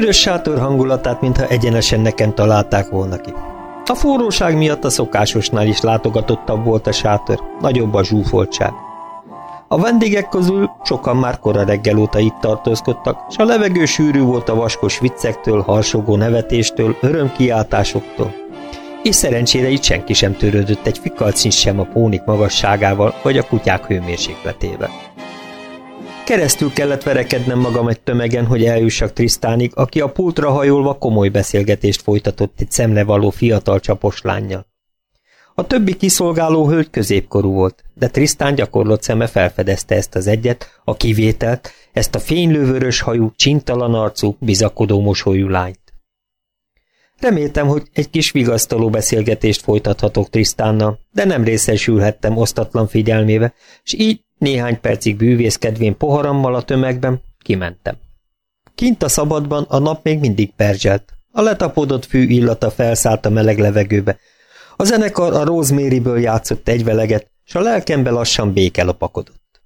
sörös sátor hangulatát, mintha egyenesen nekem találták volna ki. A forróság miatt a szokásosnál is látogatottabb volt a sátor, nagyobb a zsúfoltság. A vendégek közül sokan már kora reggel óta itt tartózkodtak, és a levegő sűrű volt a vaskos viccektől, harsogó nevetéstől, örömkiáltásoktól. És szerencsére itt senki sem törődött egy fikalcin sem a pónik magasságával, vagy a kutyák hőmérsékletével. Keresztül kellett verekednem magam egy tömegen, hogy eljussak Trisztánig, aki a pultra hajolva komoly beszélgetést folytatott egy szemlevaló fiatal csapos lányjal. A többi kiszolgáló hölgy középkorú volt, de Trisztán gyakorlott szeme felfedezte ezt az egyet, a kivételt, ezt a fénylővörös hajú, csintalan arcú, bizakodó mosolyú lányt. Reméltem, hogy egy kis vigasztaló beszélgetést folytathatok Trisztánnal, de nem részesülhettem osztatlan figyelmébe, és így néhány percig bűvészkedvén poharammal a tömegben kimentem. Kint a szabadban a nap még mindig perzselt. A letapodott fű illata felszállt a meleg levegőbe. A zenekar a Rosemary-ből játszott egy veleget, s a lelkembe lassan béke lopakodott.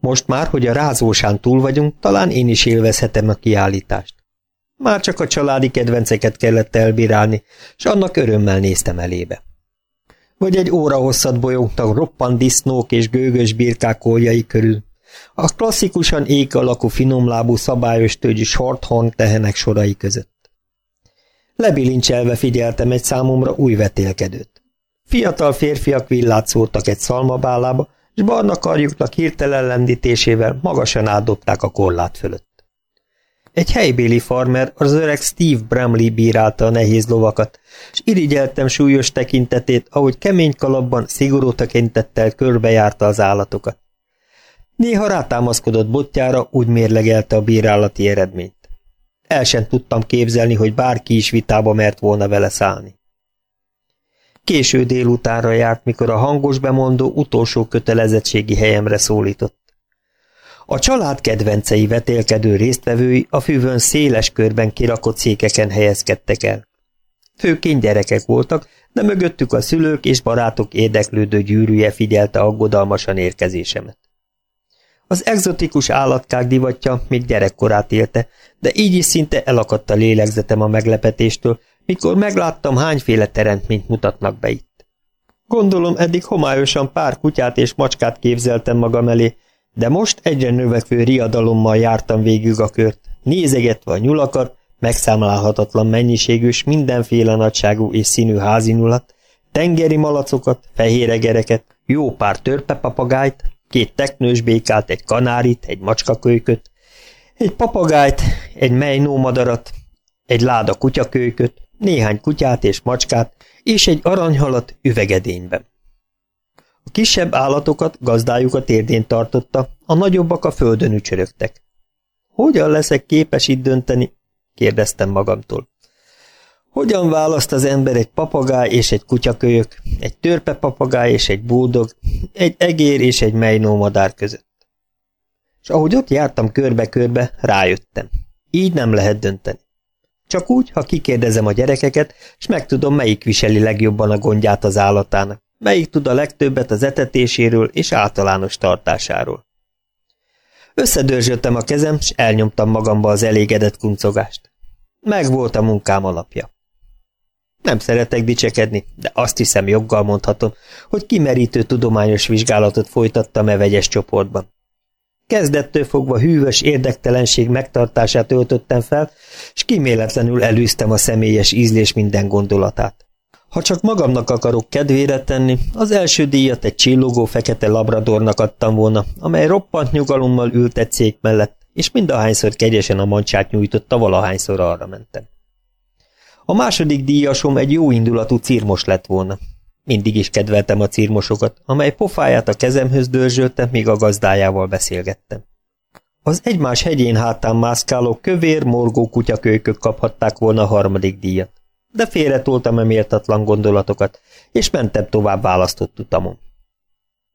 Most már, hogy a rázósán túl vagyunk, talán én is élvezhetem a kiállítást. Már csak a családi kedvenceket kellett elbírálni, s annak örömmel néztem elébe vagy egy óra hosszat bolyogtak roppant disznók és gőgös birkák koljai körül. A klasszikusan ég alakú finomlábú szabályos tőgyi shorthorn tehenek sorai között. Lebilincselve figyeltem egy számomra új vetélkedőt. Fiatal férfiak villát szórtak egy szalmabálába, és barna karjuknak hirtelen lendítésével magasan átdobták a korlát fölött. Egy helybéli farmer, az öreg Steve Bramley bírálta a nehéz lovakat, és irigyeltem súlyos tekintetét, ahogy kemény kalapban, szigorú tekintettel körbejárta az állatokat. Néha rátámaszkodott botjára, úgy mérlegelte a bírálati eredményt. El sem tudtam képzelni, hogy bárki is vitába mert volna vele szállni. Késő délutánra járt, mikor a hangos bemondó utolsó kötelezettségi helyemre szólított. A család kedvencei vetélkedő résztvevői a füvön széles körben kirakott székeken helyezkedtek el. Főként gyerekek voltak, de mögöttük a szülők és barátok érdeklődő gyűrűje figyelte aggodalmasan érkezésemet. Az egzotikus állatkák divatja még gyerekkorát élte, de így is szinte elakadt a lélegzetem a meglepetéstől, mikor megláttam, hányféle teremtményt mutatnak be itt. Gondolom, eddig homályosan pár kutyát és macskát képzeltem magam elé, de most egyre növekvő riadalommal jártam végig a kört, nézegetve a nyulakat, megszámlálhatatlan mennyiségű s mindenféle nagyságú és színű házinulat, tengeri malacokat, fehéregereket, jó pár törpepapagájt, két teknős békát, egy kanárit, egy macskakölyköt, egy papagájt, egy mejnómadarat, egy láda kutyakölyköt, néhány kutyát és macskát, és egy aranyhalat üvegedényben. A kisebb állatokat gazdájuk térdén tartotta, a nagyobbak a földön ücsörögtek. Hogyan leszek képes itt dönteni? kérdeztem magamtól. Hogyan választ az ember egy papagáj és egy kutyakölyök, egy törpe papagáj és egy búdog, egy egér és egy mejnómadár között? És ahogy ott jártam körbe-körbe, rájöttem. Így nem lehet dönteni. Csak úgy, ha kikérdezem a gyerekeket, és megtudom, melyik viseli legjobban a gondját az állatának, melyik tud a legtöbbet az etetéséről és általános tartásáról. Összedörzsöltem a kezem, és elnyomtam magamba az elégedett kuncogást. Meg volt a munkám alapja. Nem szeretek dicsekedni, de azt hiszem joggal mondhatom, hogy kimerítő tudományos vizsgálatot folytattam e vegyes csoportban. Kezdettől fogva hűvös érdektelenség megtartását öltöttem fel, és kiméletlenül elűztem a személyes ízlés minden gondolatát. Ha csak magamnak akarok kedvére tenni, az első díjat egy csillogó fekete labradornak adtam volna, amely roppant nyugalommal ült egy szék mellett, és mindahányszor kegyesen a mancsát nyújtotta, valahányszor arra mentem. A második díjasom egy jó indulatú círmos lett volna. Mindig is kedveltem a círmosokat, amely pofáját a kezemhöz dörzsölte, míg a gazdájával beszélgettem. Az egymás hegyén hátán mászkáló kövér, morgó kutyakölykök kaphatták volna a harmadik díjat de félretoltam a méltatlan gondolatokat, és mentem tovább választott utamon.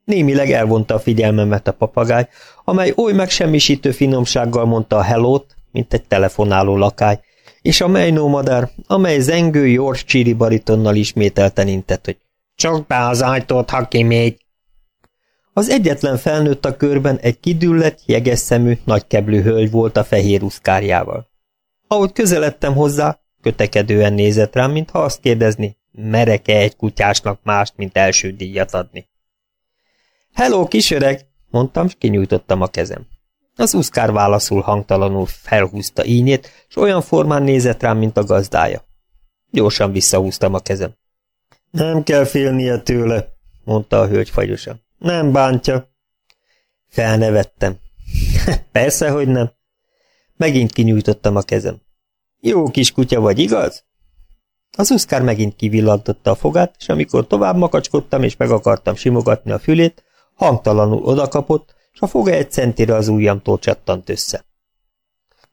Némileg elvonta a figyelmemet a papagáj, amely oly megsemmisítő finomsággal mondta a hellót, mint egy telefonáló lakály, és a mejnómadár, amely zengő Jors csíri baritonnal ismételten intett, hogy csak be az ajtót, ha kimégy. Az egyetlen felnőtt a körben egy kidüllett, jeges szemű, nagykeblű hölgy volt a fehér uszkárjával. Ahogy közeledtem hozzá, kötekedően nézett rám, mintha azt kérdezni, merek-e egy kutyásnak mást, mint első díjat adni. Hello, kisöreg! mondtam, és kinyújtottam a kezem. Az uszkár válaszul hangtalanul felhúzta ínyét, és olyan formán nézett rám, mint a gazdája. Gyorsan visszahúztam a kezem. Nem kell félnie tőle, mondta a hölgy fagyosan. Nem bántja. Felnevettem. Persze, hogy nem. Megint kinyújtottam a kezem. Jó kis kutya vagy, igaz? Az uszkár megint kivillantotta a fogát, és amikor tovább makacskodtam és meg akartam simogatni a fülét, hangtalanul odakapott, és a foga egy centire az ujjamtól csattant össze.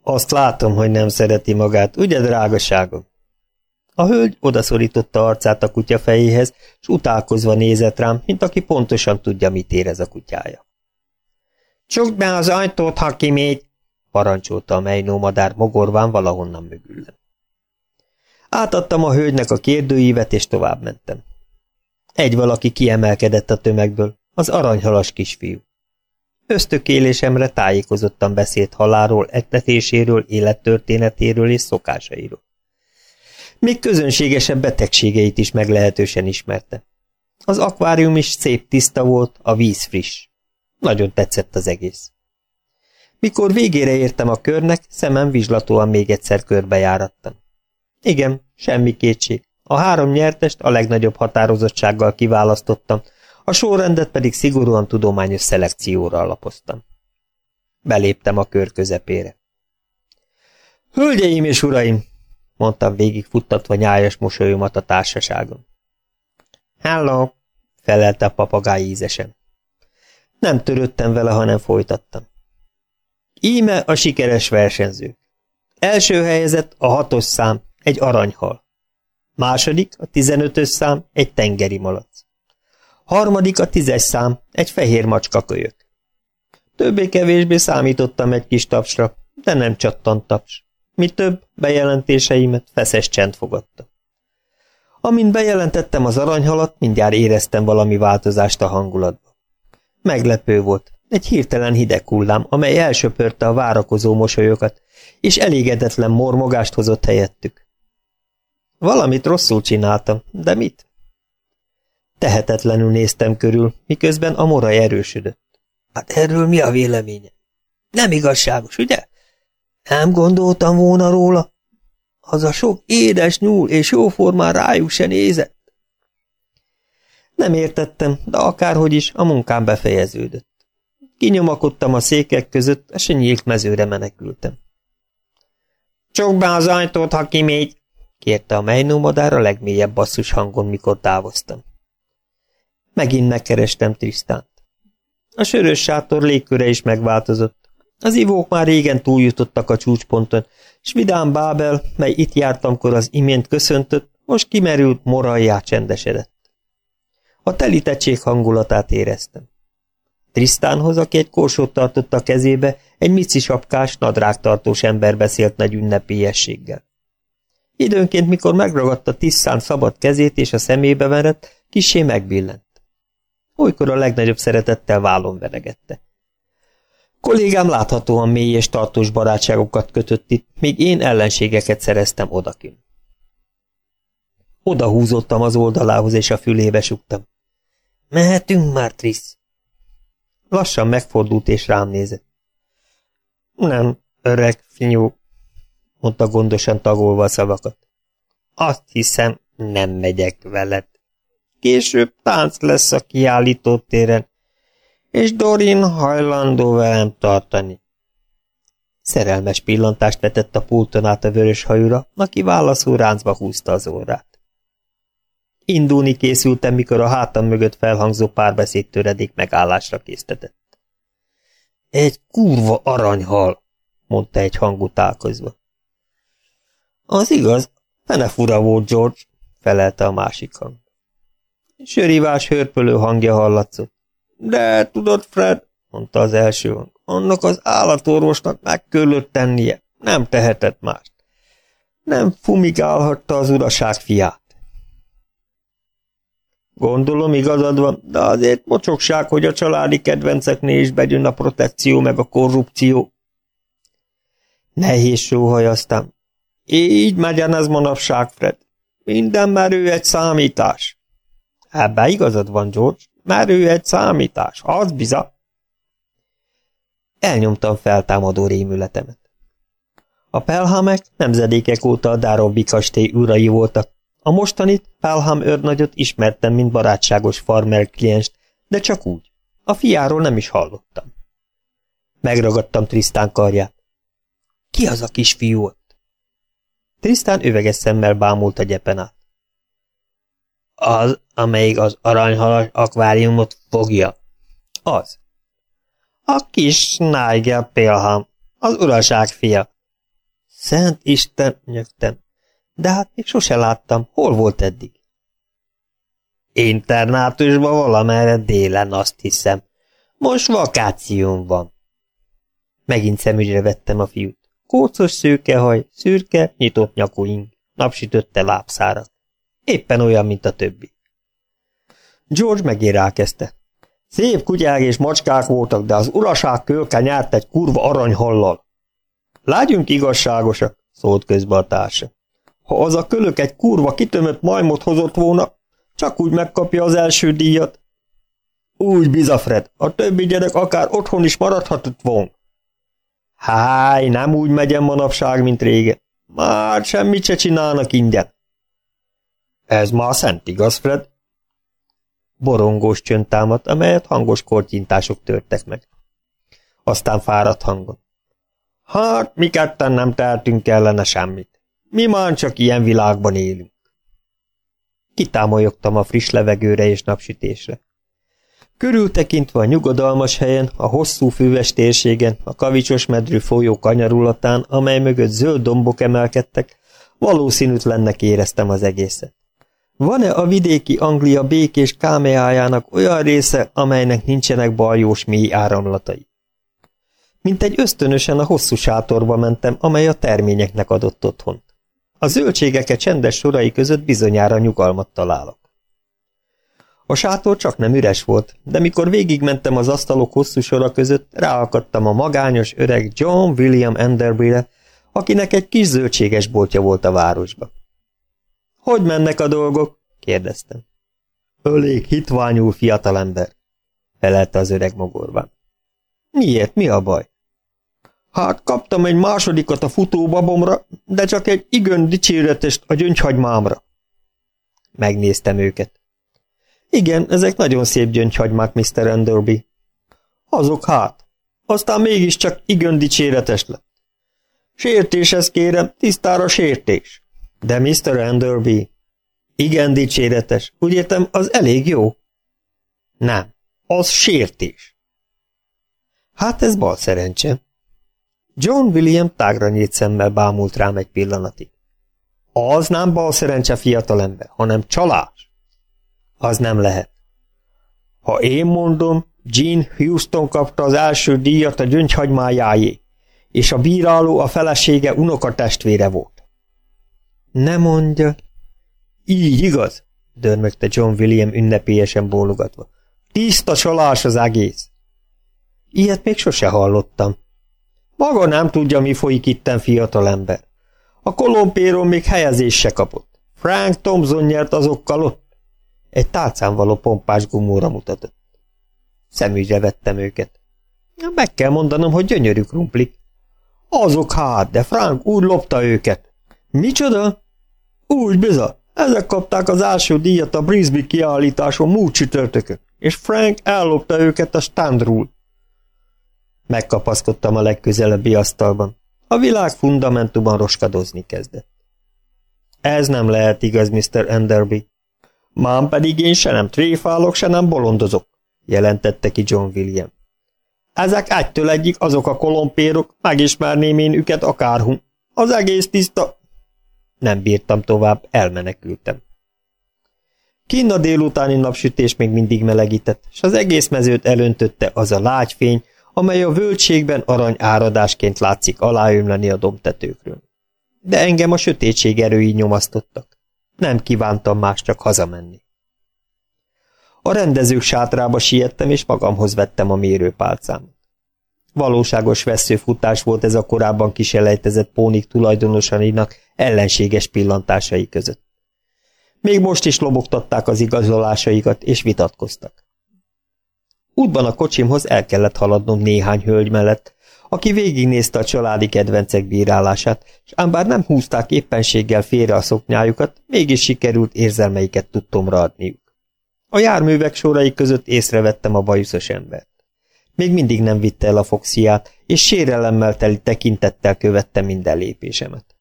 Azt látom, hogy nem szereti magát, ugye, drágaságom? A hölgy odaszorította arcát a kutya fejéhez, és utálkozva nézett rám, mint aki pontosan tudja, mit érez a kutyája. Csukd be az ajtót, ha kimégy, parancsolta a mejnómadár mogorván valahonnan mögüllen. Átadtam a hölgynek a kérdőívet, és tovább mentem. Egy valaki kiemelkedett a tömegből, az aranyhalas kisfiú. Ösztökélésemre tájékozottan beszélt haláról, ettetéséről, élettörténetéről és szokásairól. Még közönségesebb betegségeit is meglehetősen ismerte. Az akvárium is szép tiszta volt, a víz friss. Nagyon tetszett az egész. Mikor végére értem a körnek, szemem vizslatóan még egyszer körbejárattam. Igen, semmi kétség. A három nyertest a legnagyobb határozottsággal kiválasztottam, a sorrendet pedig szigorúan tudományos szelekcióra alapoztam. Beléptem a kör közepére. Hölgyeim és uraim, mondtam végig futtatva nyájas mosolyomat a társaságon. Hello, felelte a papagáj ízesen. Nem törődtem vele, hanem folytattam. Íme a sikeres versenyzők. Első helyezett a hatos szám, egy aranyhal. Második a tizenötös szám, egy tengeri malac. Harmadik a tízes szám, egy fehér macska kölyök. Többé-kevésbé számítottam egy kis tapsra, de nem csattant taps. Mi több, bejelentéseimet feszes csend fogadta. Amint bejelentettem az aranyhalat, mindjárt éreztem valami változást a hangulatban. Meglepő volt, egy hirtelen hideg hullám, amely elsöpörte a várakozó mosolyokat, és elégedetlen mormogást hozott helyettük. Valamit rosszul csináltam, de mit? Tehetetlenül néztem körül, miközben a moraj erősödött. Hát erről mi a véleménye? Nem igazságos, ugye? Nem gondoltam volna róla? Az a sok édes nyúl és jóformán rájuk se nézett. Nem értettem, de akárhogy is, a munkám befejeződött. Kinyomakodtam a székek között, és egy nyílt mezőre menekültem. Csukd be az ajtót, ha kimégy, kérte a mejnómadár a legmélyebb basszus hangon, mikor távoztam. Megint megkerestem Trisztánt. A sörös sátor légköre is megváltozott. Az ivók már régen túljutottak a csúcsponton, és vidám Bábel, mely itt jártamkor az imént köszöntött, most kimerült, moraljá csendesedett. A telítettség hangulatát éreztem. Trisztánhoz, aki egy korsót tartott a kezébe, egy mici sapkás, nadrágtartós ember beszélt nagy ünnepélyességgel. Időnként, mikor megragadta Tisztán szabad kezét és a szemébe verett, kissé megbillent. Olykor a legnagyobb szeretettel vállon venegette. Kollégám láthatóan mély és tartós barátságokat kötött itt, míg én ellenségeket szereztem odakin. Oda húzottam az oldalához, és a fülébe suktam. Mehetünk már, Trisz? Lassan megfordult, és rám nézett. Nem, öreg finyó, mondta gondosan tagolva a szavakat. Azt hiszem, nem megyek veled. Később tánc lesz a kiállító téren, és Dorin hajlandó velem tartani. Szerelmes pillantást vetett a pulton át a vörös hajúra, aki válaszul ráncba húzta az órát. Indulni készültem, mikor a hátam mögött felhangzó párbeszéd töredék megállásra késztetett. Egy kurva aranyhal, mondta egy hang utálkozva. Az igaz, fene fura volt, George, felelte a másik hang. Sörívás hörpölő hangja hallatszott. De tudod, Fred, mondta az első hang, annak az állatorvosnak meg kellett tennie, nem tehetett mást. Nem fumigálhatta az uraság fiát. Gondolom igazad van, de azért mocsokság, hogy a családi kedvenceknél is begyön a protekció meg a korrupció. Nehéz sóhaj aztán. Így megyen ez manapság, Fred. Minden merő egy számítás. Ebben igazad van, George. Merő egy számítás. Az biza. Elnyomtam feltámadó rémületemet. A Pelhamek nemzedékek óta a Dárobbi kastély urai voltak. A mostanit, Pelham őrnagyot ismertem, mint barátságos farmer klienst, de csak úgy. A fiáról nem is hallottam. Megragadtam Trisztán karját. Ki az a kisfiú ott? Trisztán üveges szemmel bámult a gyepen át. Az, amelyik az aranyhalas akváriumot fogja. Az. A kis Nigel Pelham, az uraság fia. Szent Isten, nyögtem. De hát még sose láttam. Hol volt eddig? Internátusban valamerre délen, azt hiszem. Most vakációm van. Megint szemügyre vettem a fiút. Kócos szőkehaj, szürke, nyitott nyakúink, napsütötte lábszárat. Éppen olyan, mint a többi. George megint. Szép kutyák és macskák voltak, de az uraság kölke nyert egy kurva aranyhallal. Lágyunk igazságosak, szólt közbe a társa. Ha az a kölök egy kurva kitömött majmot hozott volna, csak úgy megkapja az első díjat. Úgy bizafred, a többi gyerek akár otthon is maradhatott volna. Háj, nem úgy megyen manapság, mint régen. Már semmit se csinálnak ingyen. Ez már szent igaz, Fred? Borongós csönd támadt, amelyet hangos kortyintások törtek meg. Aztán fáradt hangon. Hát, mi ketten nem tehetünk ellene semmit. Mi már csak ilyen világban élünk. Kitámolyogtam a friss levegőre és napsütésre. Körültekintve a nyugodalmas helyen, a hosszú füves térségen, a kavicsos medrű folyó kanyarulatán, amely mögött zöld dombok emelkedtek, valószínűtlennek éreztem az egészet. Van-e a vidéki Anglia békés kámeájának olyan része, amelynek nincsenek baljós mély áramlatai? Mint egy ösztönösen a hosszú sátorba mentem, amely a terményeknek adott otthont. A zöldségeke csendes sorai között bizonyára nyugalmat találok. A sátor csak nem üres volt, de mikor végigmentem az asztalok hosszú sora között, ráakadtam a magányos öreg John William Enderby-re, akinek egy kis zöldséges boltja volt a városba. – Hogy mennek a dolgok? – kérdeztem. – Ölék hitványú fiatalember – felelte az öreg mogorban. – Miért? Mi a baj? Hát kaptam egy másodikat a futóbabomra, de csak egy igen dicséretest a gyöngyhagymámra. Megnéztem őket. Igen, ezek nagyon szép gyöngyhagymák, Mr. Enderby. Azok hát. Aztán mégiscsak igen dicséretes lett. Sértéshez kérem, tisztára sértés. De Mr. Enderby, igen dicséretes, úgy értem, az elég jó? Nem, az sértés. Hát ez bal szerencse. John William tágra nyílt szemmel bámult rám egy pillanatig. Az nem bal szerencse fiatalember, hanem csalás. Az nem lehet. Ha én mondom, Jean Houston kapta az első díjat a gyöngyhagymájáé, és a bíráló a felesége unokatestvére volt. Ne mondja. Így igaz, dörmögte John William ünnepélyesen bólogatva. Tiszta csalás az egész. Ilyet még sose hallottam, maga nem tudja, mi folyik itten fiatalember. A kolompéron még helyezés se kapott. Frank Thompson nyert azokkal ott. Egy tálcán való pompás gumóra mutatott. Szemügyre vettem őket. Meg kell mondanom, hogy gyönyörű krumplik. Azok hát, de Frank úgy lopta őket. Micsoda? Úgy biza. Ezek kapták az első díjat a Brisbane kiállításon múlt csütörtökön, és Frank ellopta őket a standról. Megkapaszkodtam a legközelebbi asztalban. A világ fundamentumban roskadozni kezdett. Ez nem lehet igaz, Mr. Enderby. Mám pedig én se nem tréfálok, se nem bolondozok, jelentette ki John William. Ezek egytől egyik azok a kolompérok, megismerném én őket akárhun. Az egész tiszta... Nem bírtam tovább, elmenekültem. Kinn a délutáni napsütés még mindig melegített, és az egész mezőt elöntötte az a lágyfény, amely a völgységben arany áradásként látszik aláömleni a domtetőkről. De engem a sötétség erői nyomasztottak. Nem kívántam más csak hazamenni. A rendezők sátrába siettem, és magamhoz vettem a mérőpálcámat. Valóságos veszőfutás volt ez a korábban kiselejtezett pónik tulajdonosainak ellenséges pillantásai között. Még most is lobogtatták az igazolásaikat, és vitatkoztak. Útban a kocsimhoz el kellett haladnom néhány hölgy mellett, aki végignézte a családi kedvencek bírálását, és ám bár nem húzták éppenséggel félre a szoknyájukat, mégis sikerült érzelmeiket tudtomra adniuk. A járművek sorai között észrevettem a bajuszos embert. Még mindig nem vitte el a foxiát, és sérelemmel teli tekintettel követte minden lépésemet.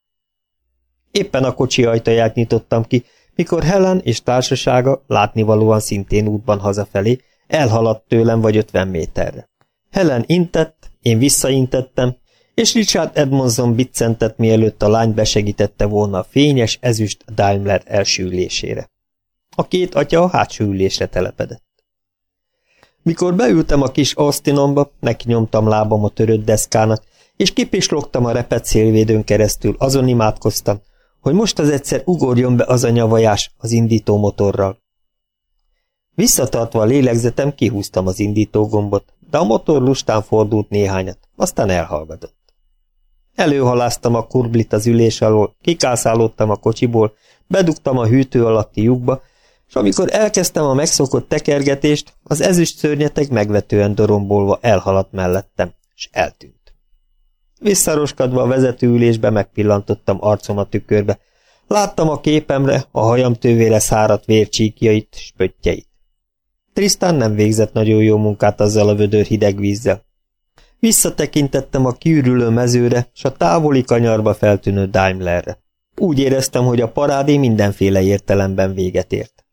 Éppen a kocsi ajtaját nyitottam ki, mikor Helen és társasága látnivalóan szintén útban hazafelé, elhaladt tőlem vagy ötven méterre. Helen intett, én visszaintettem, és Richard Edmondson biccentett, mielőtt a lány besegítette volna a fényes ezüst Daimler első ülésére. A két atya a hátsó ülésre telepedett. Mikor beültem a kis Austinomba, neki nyomtam lábam a törött deszkának, és kipislogtam a repet szélvédőn keresztül, azon imádkoztam, hogy most az egyszer ugorjon be az a nyavajás az indító motorral. Visszatartva a lélegzetem, kihúztam az indító gombot, de a motor lustán fordult néhányat, aztán elhallgatott. Előhaláztam a kurblit az ülés alól, kikászálódtam a kocsiból, bedugtam a hűtő alatti lyukba, és amikor elkezdtem a megszokott tekergetést, az ezüst szörnyeteg megvetően dorombolva elhaladt mellettem, és eltűnt. Visszaroskadva a vezetőülésbe megpillantottam arcom a tükörbe, láttam a képemre, a hajam tővére száradt vércsíkjait, spöttyeit. Tristan nem végzett nagyon jó munkát azzal a vödör hideg vízzel. Visszatekintettem a kiürülő mezőre, s a távoli kanyarba feltűnő Daimlerre. Úgy éreztem, hogy a parádé mindenféle értelemben véget ért.